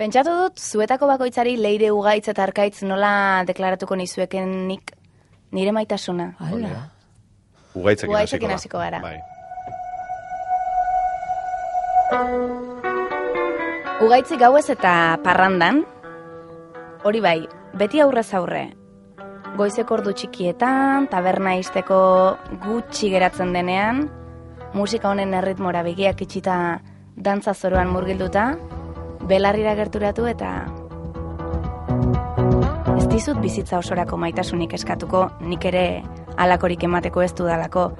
Pentsatu dut, zuetako bakoitzari leire ugaitz eta arkaitz nola deklaratuko nizuekenik nire maitasuna. Hala. Ugaitzekin Ugaitzekin hasiko gara. Bai. Ugaitzik gauez eta parrandan, hori bai, beti aurrez aurre. Goizeko ordu txikietan, taberna izteko gutxi geratzen denean, musika honen erritmora begiak itxita dantza zoroan murgilduta, belarrira gerturatu eta ez dizut bizitza osorako maitasunik eskatuko, nik ere alakorik emateko ez dudalako,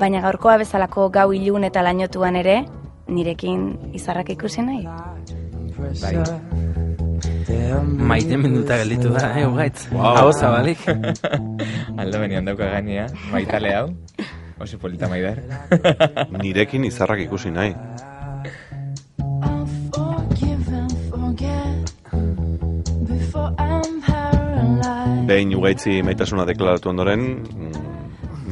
baina gaurkoa bezalako gau ilun eta lainotuan ere, nirekin izarrak ikusi nahi. Bai. Maite menduta gelditu da, eh, ugaitz. Wow. Hau zabalik. Aldo benian dauka gainea, maitale hau. Oso polita maider. Nirekin izarrak ikusi nahi. Behin ugaitzi maitasuna deklaratu ondoren, mm,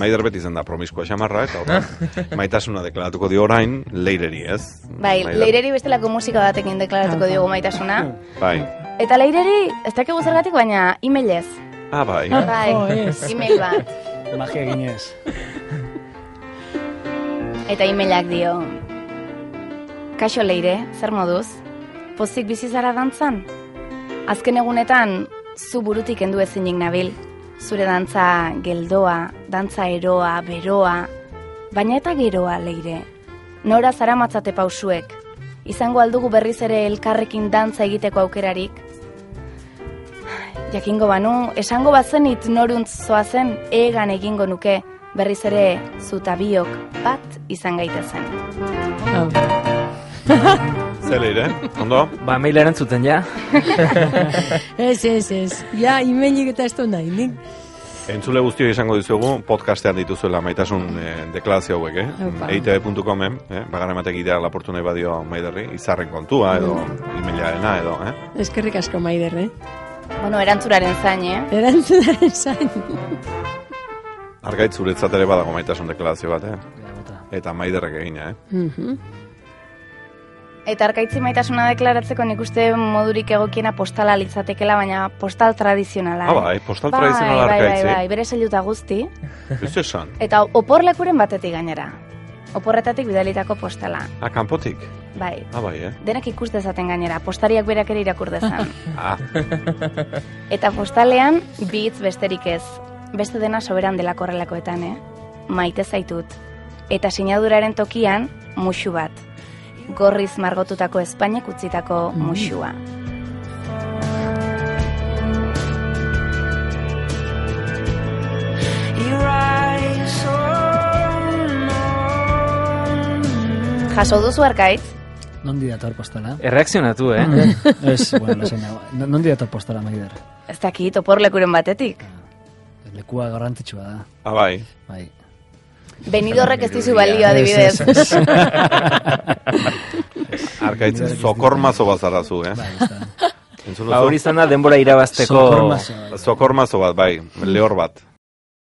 Maider beti zen da promiskoa xamarra, eta horren, maitasuna deklaratuko dio orain, leireri, ez? Bai, Maider- leireri bestelako musika batekin deklaratuko diogu maitasuna. Bai. Eta leireri, ez dakigu zergatik, baina emailez. Ah, bai. Bai, Oh, ez. email bat. Magia ginez. Eta emailak dio. Kaixo leire, zer moduz? Pozik bizi zara dantzan? Azken egunetan, zu burutik endu ezinik nabil. Zure dantza geldoa, dantza eroa, beroa, baina eta geroa leire. Nora zara matzate pausuek, izango aldugu berriz ere elkarrekin dantza egiteko aukerarik. Jakingo banu, esango bazenit noruntz zoazen, egan egingo nuke, berriz ere zuta biok bat izan gaitezen. Ze leire, ondo? Ba, mail erantzuten ja. Ez, ez, ez. Ja, imeinik eta ez du nahi, nik. Entzule guztiok izango dizugu, podcastean dituzuela maitasun eh, deklarazio hauek, eh? Opa. eitb.com, eh? Bagarra ematek idea laportu nahi badio maiderri, izarren kontua, edo imeilarena, edo, eh? Eskerrik asko maider, eh? Bueno, erantzuraren zain, eh? Erantzunaren zain. Argaitz zuretzat ere badago maitasun deklarazio bat, eh? Eta maiderrek egina, eh? Mhm. Eta arkaitzi maitasuna deklaratzeko nik uste modurik egokiena postala litzatekela, baina postal tradizionala. Ah, eh? bai, postal bai, tradizionala bai, arkaitzi. Bai, bai, bere seiluta guzti. Ez esan. Eta oporlekuren batetik gainera. Oporretatik bidalitako postala. Ah, kanpotik. Bai. Ah, bai, eh? Denak ikus dezaten gainera, postariak berak ere irakur dezan. Ah, Eta postalean, bi hitz besterik ez. Beste dena soberan delako horrelakoetan, eh? Maite zaitut. Eta sinaduraren tokian, musu bat. Gorriz margotutako Espainek utzitako musua. Jaso duzu arkaitz? Nondi dator postala? Erreakzionatu, eh? Ez, bueno, lasaina. No- Nondi dator postala, maider? Ez dakit, oporlekuren batetik. Lekua garrantzitsua da. ah, bai. Bai. Benidorrek ez dizu balio adibidez. Ez, ez, ez. Arkaitz zokormazo bazarazu, eh? Bai, Ba, hori izan da denbora irabazteko... Sokormazo. Zokormazo bat, bai, lehor bat.